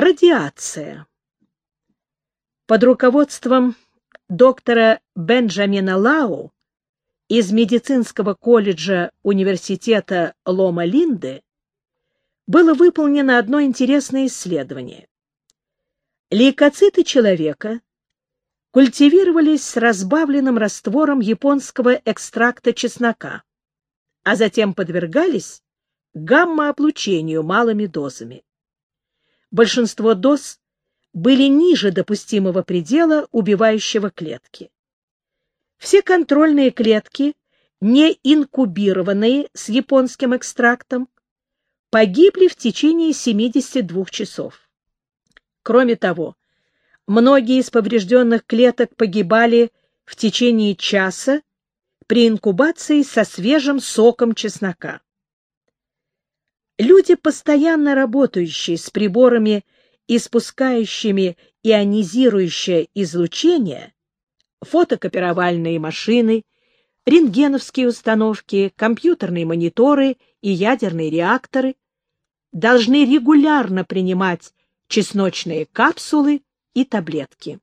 Радиация. Под руководством доктора Бенджамина Лау из медицинского колледжа университета Лома-Линды было выполнено одно интересное исследование. Лейкоциты человека культивировались с разбавленным раствором японского экстракта чеснока, а затем подвергались гамма-облучению малыми дозами. Большинство доз были ниже допустимого предела, убивающего клетки. Все контрольные клетки, не инкубированные с японским экстрактом, погибли в течение 72 часов. Кроме того, многие из поврежденных клеток погибали в течение часа при инкубации со свежим соком чеснока. Люди, постоянно работающие с приборами, испускающими ионизирующее излучение, фотокопировальные машины, рентгеновские установки, компьютерные мониторы и ядерные реакторы, должны регулярно принимать чесночные капсулы и таблетки.